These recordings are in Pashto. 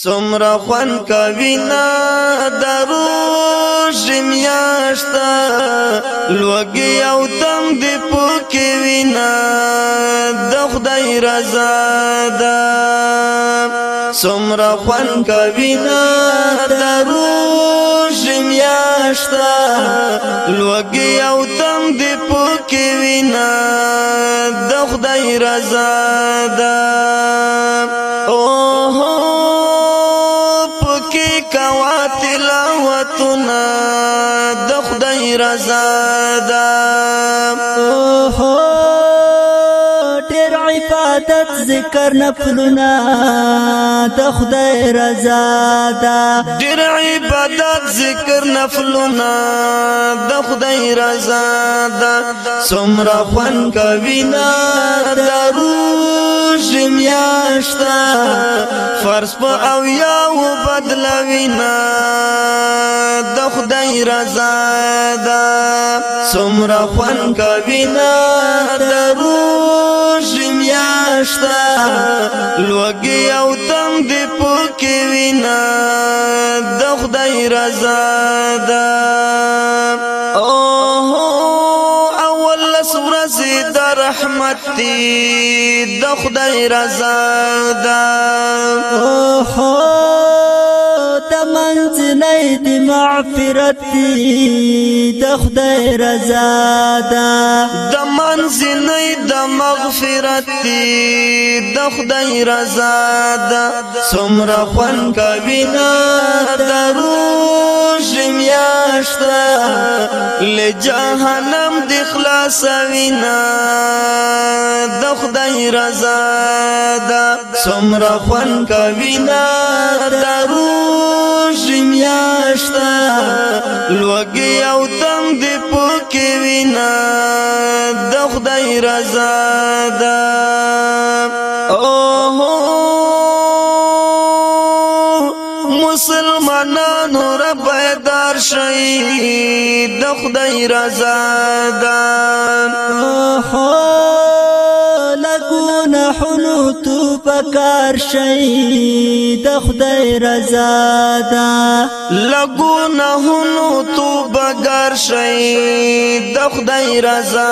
سمرا خوان کوینا درو شمیاشتا لوگی او تم دی پوکی وینا دخدای رضا دا سمرا خوان کوینا درو شمیاشتا لوگی او تم دی پوکی وینا دخدای رضا دا کوا تلاوتنا د خدای رضا دا هو ډېر عبادت ذکر نفلنا د خدای رضا دا ډېر عبادت ذکر نفلنا د خدای رضا دا څومره خوان کوي نه درو شپږ میاشتا فرض په او یا و بدلوینا د خدای رضا دا څومره خوان کوي نه دروژ میاشتا لوګي او تم دې پوکې وینا د خدای رضا دا رحمت دی د خدای رضا ده د منځ نه د معفرت د خدای رضا ده د منځ نه د مغفرت د خدای رضا ده څومره خوان کوي نه درو میاشتا لجهنم د خلاص وینا د خدای رضا ده سمرا خوان کوینا دروش میاشتا لوگی او تم دی پوکی وینا دخدای رضا دا اوه مسلمانانو رب دار شئی دخدای رضا دا اوه لگو نحنو تو پکار شي د خدای رضا دا لګو نه هونو تو بګر شي د خدای رضا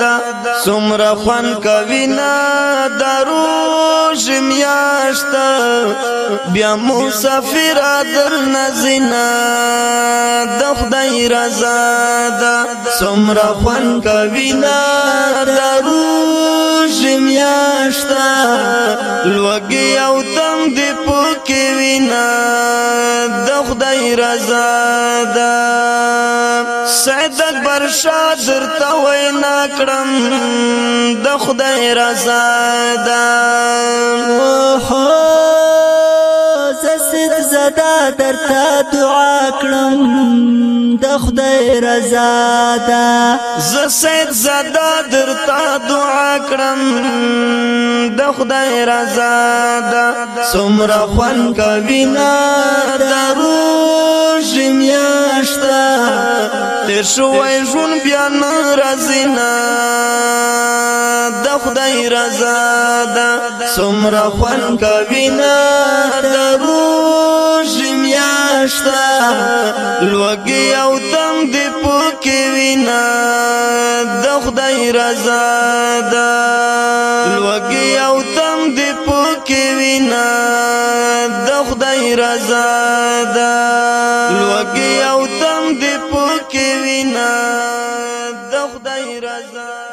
دا سمره خوان کوي نه دروش میاشت بیا مسافر در نزینا د خدای رضا دا سمره خوان کوي نه دروش میاشت لوګي او تنگ دی پوکې وینا د خدای رضا ده سعد اکبر شاه درته وینا کړم د خدای رضا ده صدق زدا درته دعا کړم د خدای رضا ده ز سید زدا درته دعا کړم د خدای رضا ده څومره خوان کوي نه درو شمیاشتا تیر شوی ژوند بیا نه راځي نه د خدای رضا ده څومره خوان کوي نه درو شمیاشتا لوګي او تم دې پکې وینا د خدای رضا ده مینا د خدای رضا ده لوګي او تم دې پکې وینا د خدای رضا